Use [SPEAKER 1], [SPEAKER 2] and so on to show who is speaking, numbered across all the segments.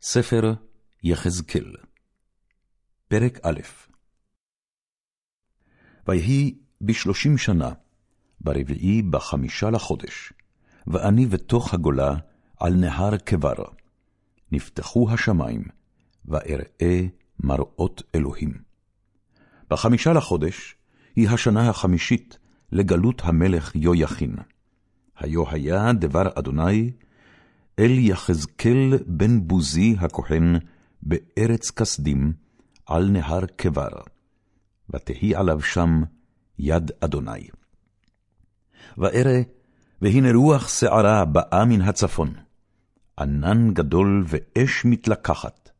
[SPEAKER 1] ספר יחזקאל, פרק א' ויהי בשלושים שנה, ברביעי בחמישה לחודש, ואני בתוך הגולה על נהר כבר. נפתחו השמיים, ואראה מראות אלוהים. בחמישה לחודש היא השנה החמישית לגלות המלך יויכין. היו היה דבר אדוני אל יחזקאל בן בוזי הכהן בארץ כסדים, על נהר כבר, ותהי עליו שם יד אדוני. וארא, והנה רוח שערה באה מן הצפון, ענן גדול ואש מתלקחת,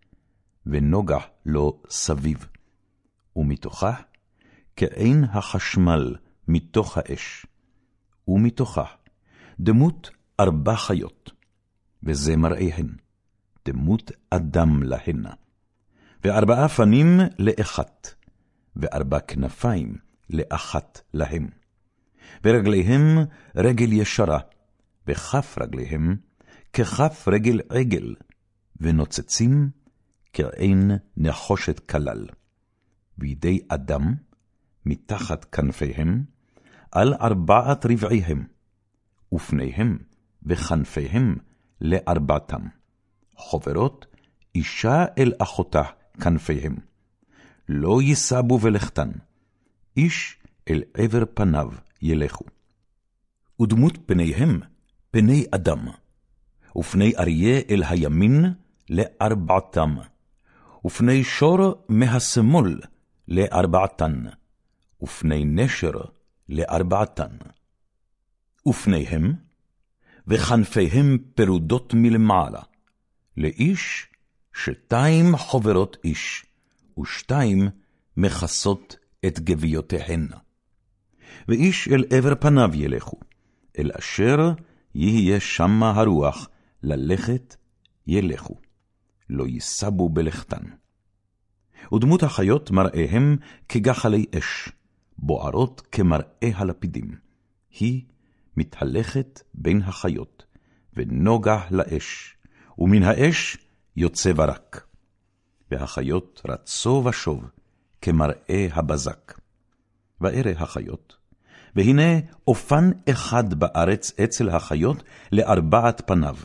[SPEAKER 1] ונוגח לו סביב, ומתוכה כעין החשמל מתוך האש, ומתוכה דמות ארבע חיות, וזה מראיהן, דמות אדם להנה. וארבעה פנים לאחת, וארבע כנפיים לאחת להם. ורגליהם רגל ישרה, וכף רגליהם ככף רגל עגל, ונוצצים כעין נחושת כלל. בידי אדם, מתחת כנפיהם, על ארבעת רבעיהם, ופניהם וכנפיהם לארבעתם. חברות אישה אל אחותה כנפיהם. לא ייסבו בלכתן, איש אל עבר פניו ילכו. ודמות פניהם פני אדם, ופני אריה אל הימין לארבעתם, ופני שור מהשמאל לארבעתן, ופני נשר לארבעתן. ופניהם, וכנפיהם פרודות מלמעלה, לאיש שתיים חברות איש, ושתיים מכסות את גוויותיהן. ואיש אל עבר פניו ילכו, אל אשר יהיה שמה הרוח, ללכת ילכו, לא ייסבו בלכתן. ודמות החיות מראיהם כגחלי אש, בוערות כמראה הלפידים. היא מתהלכת בין החיות, ונוגח לאש, ומן האש יוצא ברק. והחיות רצו ושוב, כמראה הבזק. וארא החיות, והנה אופן אחד בארץ אצל החיות לארבעת פניו.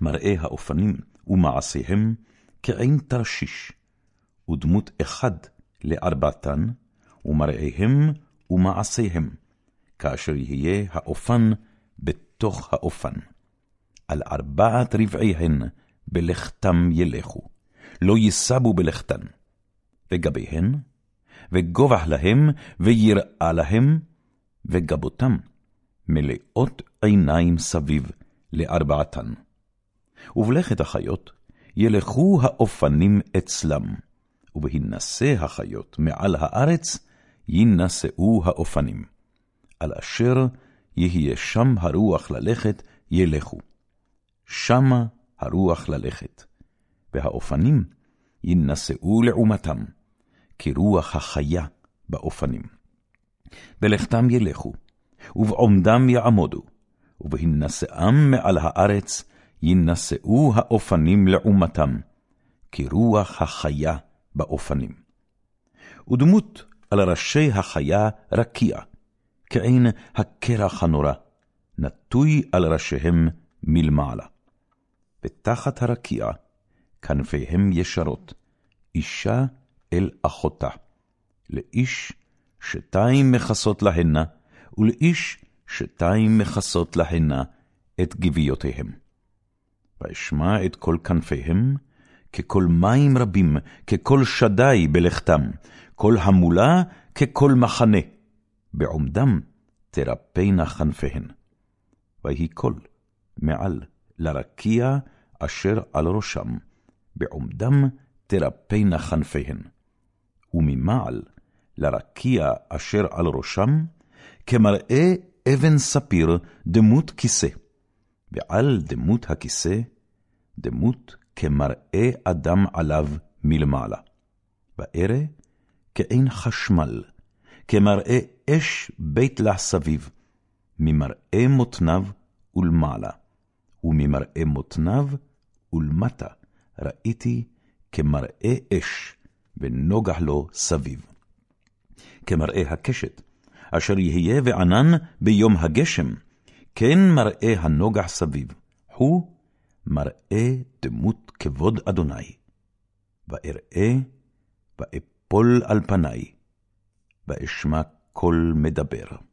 [SPEAKER 1] מראה האופנים ומעשיהם כעין תרשיש, ודמות אחד לארבעתן, ומראיהם ומעשיהם, כאשר יהיה האופן בתוך האופן. על ארבעת רבעיהן בלכתם ילכו, לא ייסבו בלכתן. וגביהן, וגובח להם, ויראה להם, וגבותם, מלאות עיניים סביב לארבעתן. ובלכת החיות, ילכו האופנים אצלם, ובהינשא החיות מעל הארץ, יינשאו האופנים. על אשר יהיה שם הרוח ללכת, ילכו. שמה הרוח ללכת, והאופנים יינשאו לעומתם, כרוח החיה באופנים. בלכתם ילכו, ובעומדם יעמודו, ובהינשאם מעל הארץ, יינשאו האופנים לעומתם, כרוח החיה באופנים. ודמות על ראשי החיה רקיע, כעין הקרח הנורא, נטוי על ראשיהם מלמעלה. ותחת הרקיע, כנפיהם ישרות, אישה אל אחותה. לאיש שתיים מכסות להנה, ולאיש שתיים מכסות להנה את גוויותיהם. ואשמע את כל כנפיהם, ככל מים רבים, ככל שדי בלכתם, כל המולה ככל מחנה, בעומדם תרפינה כנפיהן. ויהי קול מעל לרקיע אשר על ראשם, בעומדם תרפינה כנפיהן. וממעל לרקיע אשר על ראשם, כמראה אבן ספיר דמות כיסא, ועל דמות הכיסא, דמות כמראה אדם עליו מלמעלה. וארא כעין חשמל, כמראה אש בית לה סביב, ממראה מותניו ולמעלה, וממראה מותניו ולמטה, ראיתי כמראה אש, ונוגח לו סביב. כמראה הקשת, אשר יהיה וענן ביום הגשם, כן מראה הנוגח סביב, הוא מראה דמות כבוד אדוני. ואראה, ואפול על פניי, ואשמע קול מדבר.